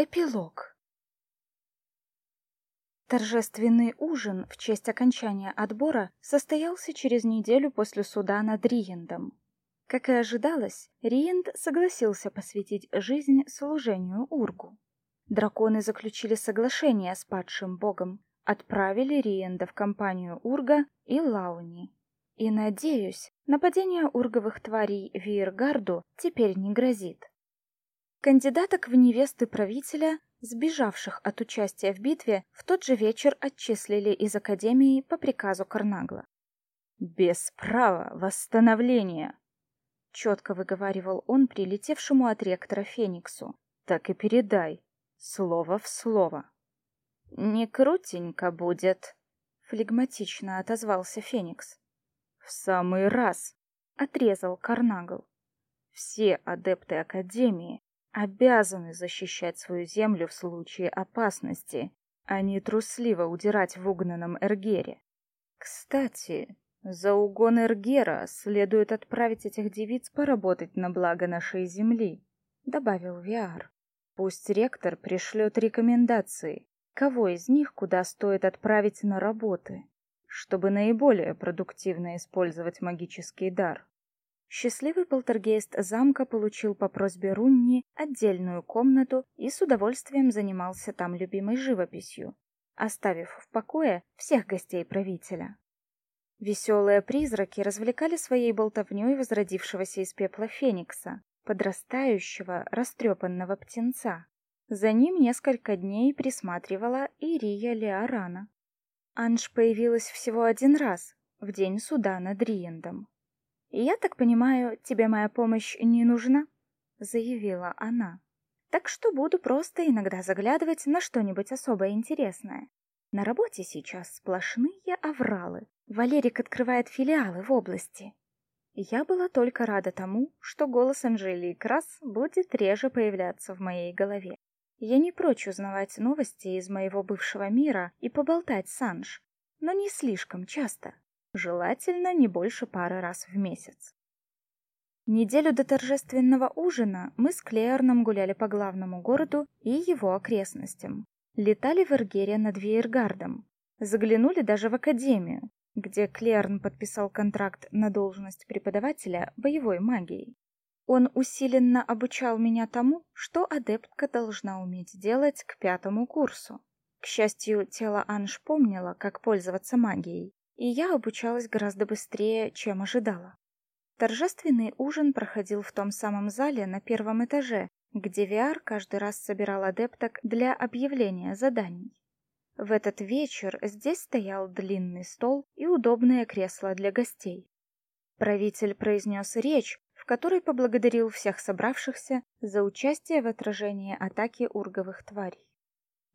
Эпилог. Торжественный ужин в честь окончания отбора состоялся через неделю после суда над Риендом. Как и ожидалось, Риенд согласился посвятить жизнь служению Ургу. Драконы заключили соглашение с падшим богом, отправили Риенда в компанию Урга и Лауни. И, надеюсь, нападение урговых тварей Виергарду теперь не грозит. Кандидаток в невесты правителя, сбежавших от участия в битве, в тот же вечер отчислили из академии по приказу Карнагла. Без права восстановления, четко выговаривал он прилетевшему от ректора Фениксу. Так и передай, слово в слово. Не крутенько будет, флегматично отозвался Феникс. В самый раз, отрезал Карнагл. Все адепты академии обязаны защищать свою землю в случае опасности, а не трусливо удирать в угнанном Эргере. Кстати, за угон Эргера следует отправить этих девиц поработать на благо нашей земли, добавил Виар. Пусть ректор пришлет рекомендации, кого из них куда стоит отправить на работы, чтобы наиболее продуктивно использовать магический дар. Счастливый полтергейст замка получил по просьбе Рунни отдельную комнату и с удовольствием занимался там любимой живописью, оставив в покое всех гостей правителя. Веселые призраки развлекали своей болтовнёй возродившегося из пепла феникса, подрастающего, растрепанного птенца. За ним несколько дней присматривала Ирия Леорана. Анж появилась всего один раз, в день суда над Риендом. «Я так понимаю, тебе моя помощь не нужна?» — заявила она. «Так что буду просто иногда заглядывать на что-нибудь особо интересное. На работе сейчас сплошные авралы. Валерик открывает филиалы в области». Я была только рада тому, что голос Анжелии Крас будет реже появляться в моей голове. Я не прочь узнавать новости из моего бывшего мира и поболтать с Анж, но не слишком часто желательно не больше пары раз в месяц. Неделю до торжественного ужина мы с Клеерном гуляли по главному городу и его окрестностям. Летали в Эргере над Вейергардом. Заглянули даже в академию, где Клеерн подписал контракт на должность преподавателя боевой магии. Он усиленно обучал меня тому, что адептка должна уметь делать к пятому курсу. К счастью, тело Анж помнило, как пользоваться магией, и я обучалась гораздо быстрее, чем ожидала. Торжественный ужин проходил в том самом зале на первом этаже, где VR каждый раз собирал адепток для объявления заданий. В этот вечер здесь стоял длинный стол и удобное кресло для гостей. Правитель произнес речь, в которой поблагодарил всех собравшихся за участие в отражении атаки урговых тварей.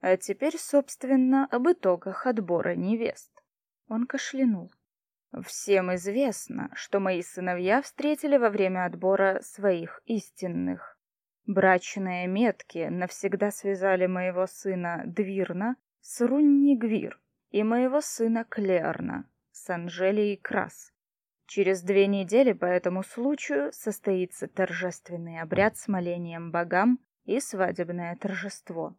А теперь, собственно, об итогах отбора невест. Он кашлянул. Всем известно, что мои сыновья встретили во время отбора своих истинных. Брачные метки навсегда связали моего сына Двирна с Рунни Гвир и моего сына Клерна с Анжелией Крас. Через две недели по этому случаю состоится торжественный обряд с молением богам и свадебное торжество.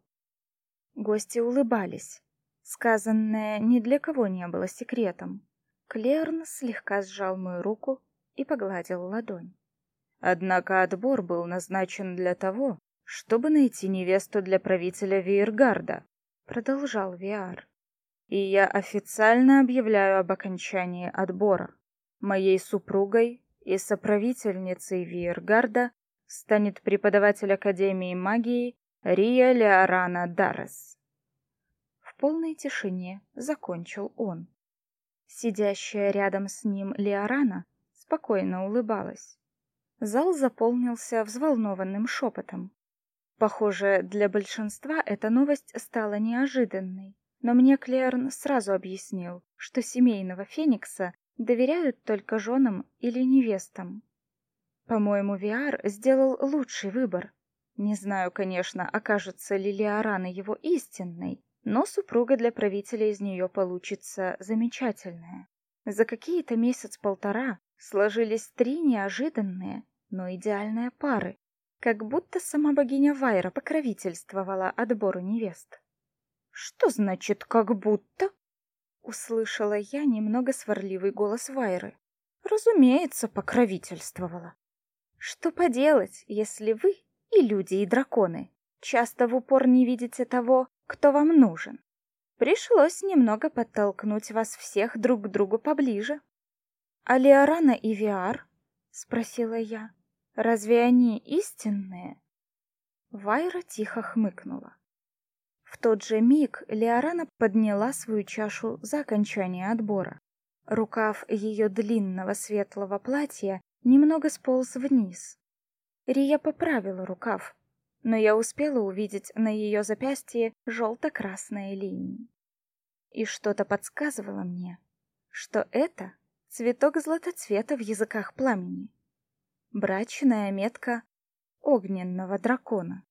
Гости улыбались. Сказанное ни для кого не было секретом. Клерн слегка сжал мою руку и погладил ладонь. Однако отбор был назначен для того, чтобы найти невесту для правителя Виергарда, продолжал Виар. И я официально объявляю об окончании отбора. Моей супругой и соправительницей Виергарда станет преподаватель Академии магии Рия Леорана Даррес в полной тишине закончил он. Сидящая рядом с ним Леорана спокойно улыбалась. Зал заполнился взволнованным шепотом. Похоже, для большинства эта новость стала неожиданной, но мне Клерн сразу объяснил, что семейного феникса доверяют только женам или невестам. По-моему, Виар сделал лучший выбор. Не знаю, конечно, окажется ли Леорана его истинной, но супруга для правителя из нее получится замечательная. За какие-то месяц-полтора сложились три неожиданные, но идеальные пары. как будто сама богиня Вайра покровительствовала отбору невест. «Что значит «как будто»?» — услышала я немного сварливый голос Вайры. «Разумеется, покровительствовала. Что поделать, если вы, и люди, и драконы, часто в упор не видите того, кто вам нужен? Пришлось немного подтолкнуть вас всех друг к другу поближе. А Леорана и Виар? спросила я. Разве они истинные? Вайра тихо хмыкнула. В тот же миг Леорана подняла свою чашу за окончание отбора. Рукав ее длинного светлого платья немного сполз вниз. Рия поправила рукав, но я успела увидеть на ее запястье желто-красные линии. И что-то подсказывало мне, что это цветок златоцвета в языках пламени. Брачная метка огненного дракона.